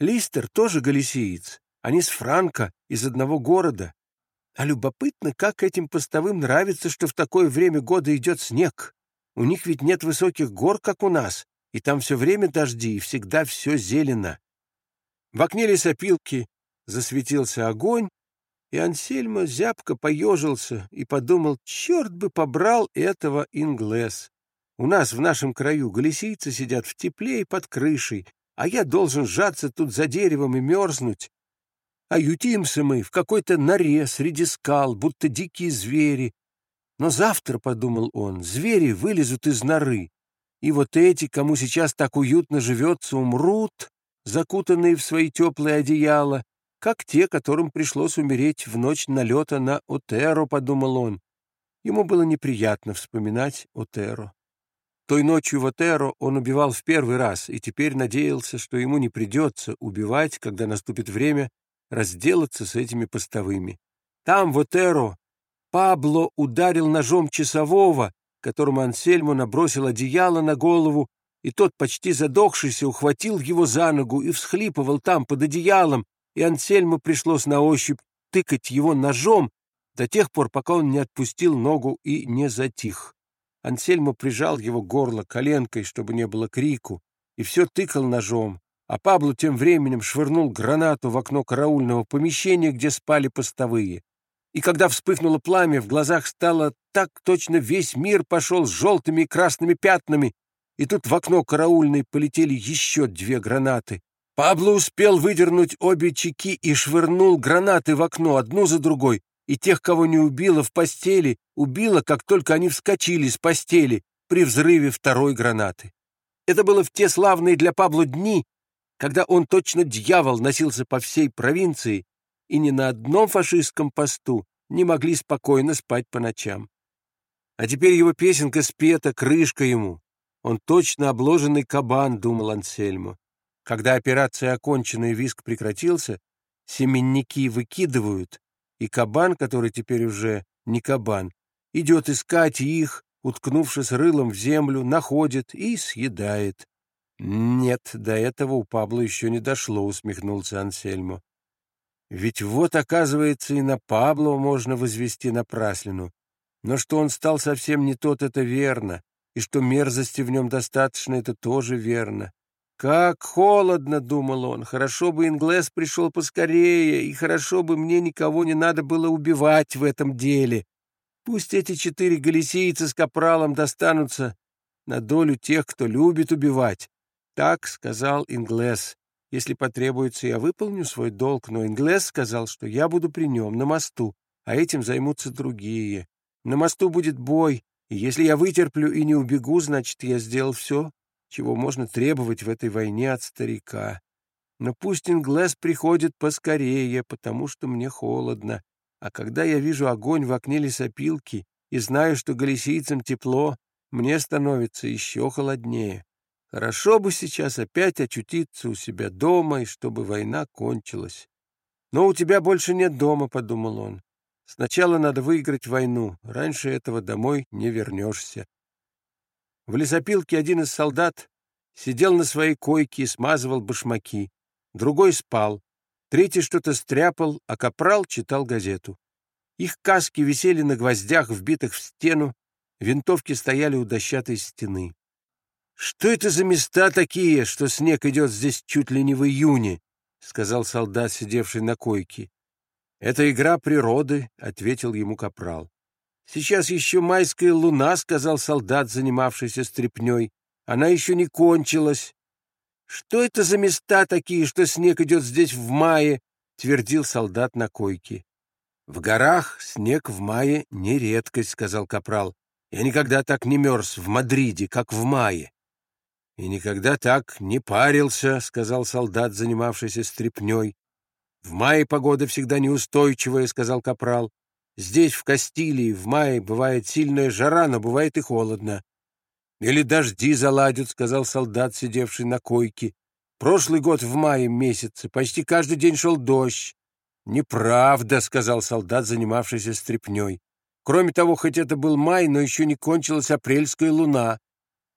Листер тоже галисиец. Они с Франко из одного города. А любопытно, как этим постовым нравится, что в такое время года идет снег. У них ведь нет высоких гор, как у нас, и там все время дожди, и всегда все зелено. В окне лесопилки засветился огонь, и Ансельмо зябко поежился и подумал, черт бы побрал этого инглес. У нас в нашем краю галисийцы сидят в тепле и под крышей, а я должен сжаться тут за деревом и мерзнуть. А ютимся мы в какой-то норе среди скал, будто дикие звери. Но завтра, — подумал он, — звери вылезут из норы, и вот эти, кому сейчас так уютно живется, умрут, закутанные в свои теплые одеяла, как те, которым пришлось умереть в ночь налета на Отеро, — подумал он. Ему было неприятно вспоминать Отеро. Той ночью в Отеро он убивал в первый раз и теперь надеялся, что ему не придется убивать, когда наступит время разделаться с этими постовыми. Там, в Отеро, Пабло ударил ножом часового, которому Ансельмо набросил одеяло на голову, и тот, почти задохшийся, ухватил его за ногу и всхлипывал там под одеялом, и Ансельму пришлось на ощупь тыкать его ножом до тех пор, пока он не отпустил ногу и не затих. Ансельмо прижал его горло коленкой, чтобы не было крику, и все тыкал ножом, а Пабло тем временем швырнул гранату в окно караульного помещения, где спали постовые. И когда вспыхнуло пламя, в глазах стало так точно весь мир пошел с желтыми и красными пятнами, и тут в окно караульной полетели еще две гранаты. Пабло успел выдернуть обе чеки и швырнул гранаты в окно, одну за другой, и тех, кого не убило в постели, убило, как только они вскочили с постели при взрыве второй гранаты. Это было в те славные для Пабло дни, когда он точно дьявол носился по всей провинции, и ни на одном фашистском посту не могли спокойно спать по ночам. А теперь его песенка спета, крышка ему. Он точно обложенный кабан, думал Ансельмо. Когда операция окончена и виск прекратился, семенники выкидывают, и кабан, который теперь уже не кабан, идет искать их, уткнувшись рылом в землю, находит и съедает. «Нет, до этого у Пабло еще не дошло», — усмехнулся Ансельмо. Ведь вот, оказывается, и на Пабло можно возвести напраслину. Но что он стал совсем не тот, это верно, и что мерзости в нем достаточно, это тоже верно. «Как холодно!» — думал он. «Хорошо бы Инглес пришел поскорее, и хорошо бы мне никого не надо было убивать в этом деле. Пусть эти четыре галисийца с капралом достанутся на долю тех, кто любит убивать». Так сказал Инглес. Если потребуется, я выполню свой долг, но Инглес сказал, что я буду при нем, на мосту, а этим займутся другие. На мосту будет бой, и если я вытерплю и не убегу, значит, я сделал все, чего можно требовать в этой войне от старика. Но пусть Инглес приходит поскорее, потому что мне холодно. А когда я вижу огонь в окне лесопилки и знаю, что галисийцам тепло, мне становится еще холоднее. Хорошо бы сейчас опять очутиться у себя дома, и чтобы война кончилась. Но у тебя больше нет дома, — подумал он. Сначала надо выиграть войну, раньше этого домой не вернешься. В лесопилке один из солдат сидел на своей койке и смазывал башмаки, другой спал, третий что-то стряпал, а капрал читал газету. Их каски висели на гвоздях, вбитых в стену, винтовки стояли у дощатой стены. «Что это за места такие, что снег идет здесь чуть ли не в июне?» — сказал солдат, сидевший на койке. «Это игра природы», — ответил ему капрал. «Сейчас еще майская луна», — сказал солдат, занимавшийся стряпней. «Она еще не кончилась». «Что это за места такие, что снег идет здесь в мае?» — твердил солдат на койке. «В горах снег в мае не редкость», — сказал капрал. «Я никогда так не мерз в Мадриде, как в мае». «И никогда так не парился», — сказал солдат, занимавшийся стряпнёй. «В мае погода всегда неустойчивая», — сказал капрал. «Здесь, в Кастилии, в мае бывает сильная жара, но бывает и холодно». «Или дожди заладят», — сказал солдат, сидевший на койке. «Прошлый год в мае месяце почти каждый день шел дождь». «Неправда», — сказал солдат, занимавшийся стряпнёй. «Кроме того, хоть это был май, но еще не кончилась апрельская луна».